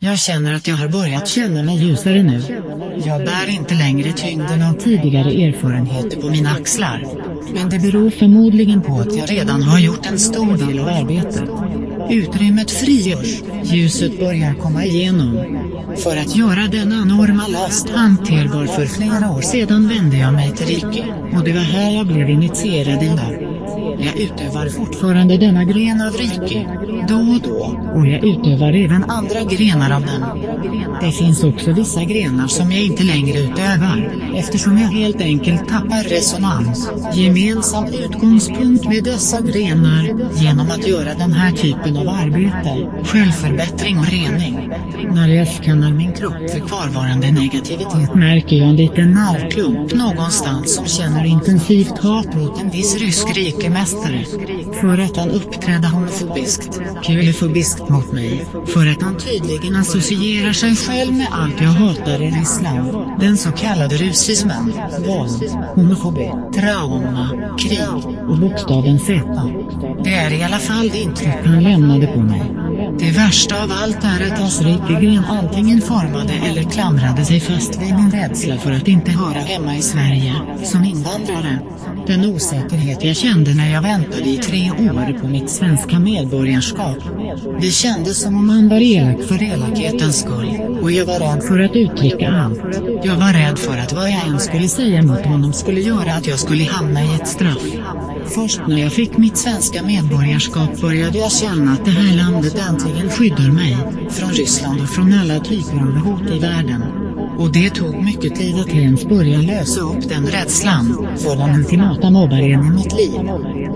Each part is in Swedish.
Jag känner att jag har börjat känna mig ljusare nu. Jag bär inte längre tyngden av tidigare erfarenheter på mina axlar. Men det beror förmodligen på att jag redan har gjort en stor del av arbetet. Utrymmet frigörs, ljuset börjar komma igenom. För att göra denna enorma last hanterbar för flera år sedan vände jag mig till Ricky, och det var här jag blev initierad i det. Jag utövar fortfarande denna gren av Rike, då och då, och jag utövar även andra grenar av den. Det finns också vissa grenar som jag inte längre utövar, eftersom jag helt enkelt tappar resonans. Gemensam utgångspunkt med dessa grenar, genom att göra den här typen av arbete, självförbättring och rening. När jag skannar min kropp för kvarvarande negativitet märker jag en liten nervklump någonstans som känner intensivt hat mot en viss rysk rikemästare. För att han uppträdde homofobiskt, kulifobiskt mot mig, för att han tydligen associerar sig själv med allt jag hatar i Ryssland. Den så kallade rusismen, våld, homofobi, trauma, krig, och bokstaven Z. Det är i alla fall det intryck han lämnade på mig. Det värsta av allt är att hans Rikegren antingen formade eller klamrade sig fast vid min rädsla för att inte höra hemma i Sverige, som invandrare. Den osäkerhet jag kände när jag jag väntade i tre år på mitt svenska medborgarskap. Det kändes som om han var elak för elakhetens skull, och jag var rädd för att uttrycka allt. Jag var rädd för att vad jag än skulle säga mot honom skulle göra att jag skulle hamna i ett straff. Först när jag fick mitt svenska medborgarskap började jag känna att det här landet äntligen skyddar mig, från Ryssland och från alla typer av hot i världen. Och det tog mycket tid att ens börja lösa upp den rädslan, för den ultimata mobbaren i mitt liv.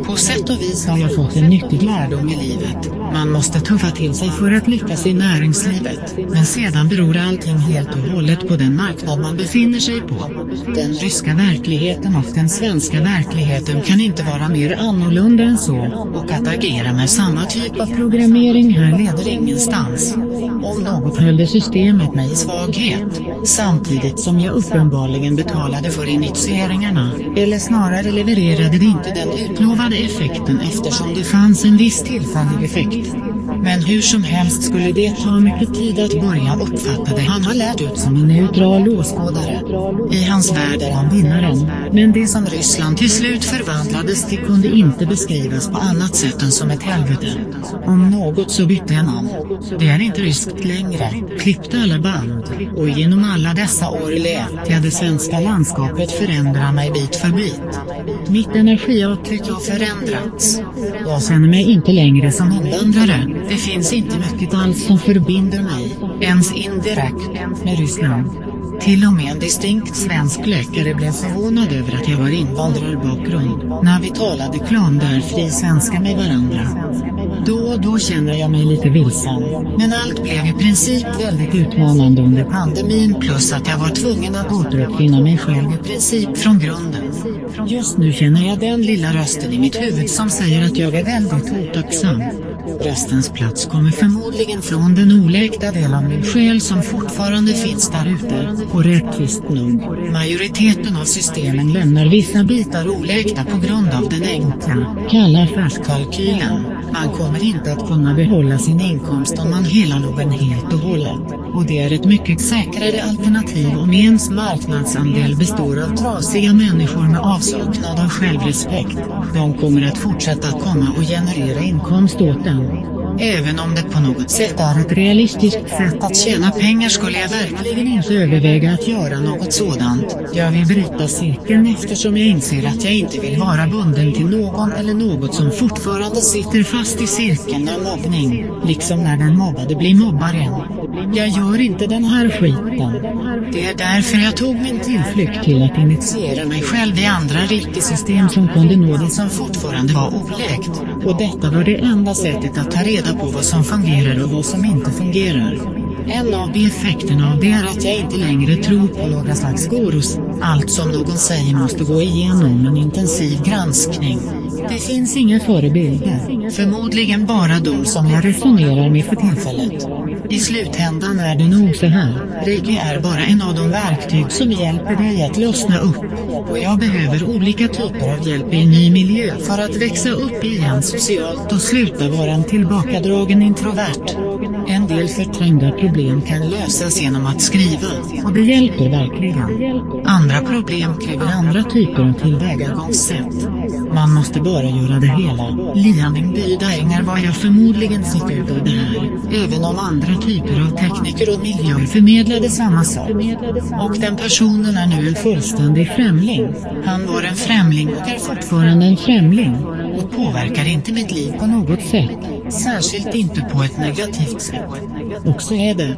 På sätt och vis har jag fått en nyttig lärdom i livet, man måste tuffa till sig för att lyckas i näringslivet, men sedan beror allting helt och hållet på den marknad man befinner sig på. Den ryska verkligheten och den svenska verkligheten kan inte vara mer annorlunda än så, och att agera med samma typ av programmering här leder ingenstans. Om något höll systemet mig i svaghet, samtidigt som jag uppenbarligen betalade för initieringarna, eller snarare levererade det inte den utlovade effekten eftersom det fanns en viss tillfällig effekt. Men hur som helst skulle det ta mycket tid att börja uppfatta det han har lärt ut som en neutral åskådare. I hans värld är han vinnaren, men det som Ryssland till slut förvandlades till kunde inte beskrivas på annat sätt än som ett helvete. Om något så bytte jag namn. Det är inte ryskt längre, klippte alla band, och genom alla dessa år lät jag det svenska landskapet förändra mig bit för bit. Mitt energiavtryck har förändrats. Jag känner mig inte längre som invandrare, det finns inte mycket alls som förbinder mig, ens indirekt, med Ryssland. Till och med en distinkt svensk läkare blev förvånad över att jag har invandrarbakgrund, när vi talade klanbärfri svenska med varandra. Då och då känner jag mig lite vilsen, men allt blev i princip väldigt utmanande under pandemin plus att jag var tvungen att återuppfinna mig själv i princip från grunden. Just nu känner jag den lilla rösten i mitt huvud som säger att jag är väldigt otacksam. Prästens plats kommer förmodligen från den oläkta del av min själ som fortfarande finns där ute, och rättvist nog, majoriteten av systemen lämnar vissa bitar oläkta på grund av den enkla, kalla affärskalkylen. Man kommer inte att kunna behålla sin inkomst om man hela loven helt och hållet, och det är ett mycket säkrare alternativ om ens marknadsandel består av trasiga människor med avsaknad av självrespekt. De kommer att fortsätta att komma och generera inkomst åt den. Även om det på något sätt är ett realistiskt sätt att tjäna pengar skulle jag verkligen inte överväga att göra något sådant. Jag vill bryta cirkeln eftersom jag inser att jag inte vill vara bunden till någon eller något som fortfarande sitter fast i cirkeln av mobbning, liksom när den mobbade blir mobbaren. Jag gör inte den här skiten. Det är därför jag tog min tillflykt till att initiera mig själv i andra rikesystem som kunde nå det som fortfarande var oläkt. Och detta var det enda sättet att ta reda på vad som fungerar och vad som inte fungerar. En av bieffekterna av det är att jag inte längre tror på några slags gurus. Allt som någon säger måste gå igenom en intensiv granskning. Det finns inga förebilder, förmodligen bara de som jag resonerar med för tillfället. I slutändan är det nog så här, Reiki är bara en av de verktyg som hjälper dig att lossna upp. Och jag behöver olika typer av hjälp i en ny miljö för att växa upp igen socialt och sluta vara en tillbakadragen introvert. En del förträngda problem kan lösas genom att skriva, och det hjälper verkligen. Andra problem kräver andra typer av tillvägagångssätt. Man måste bara göra det hela. Lianing Bydainger var jag förmodligen fick ut av det här, även om andra typer av tekniker och miljöer förmedlade samma sak. Och den personen är nu en fullständig främling. Han var en främling och är fortfarande en främling, och påverkar inte mitt liv på något sätt. Särskilt inte på ett negativt sätt. Och så är det.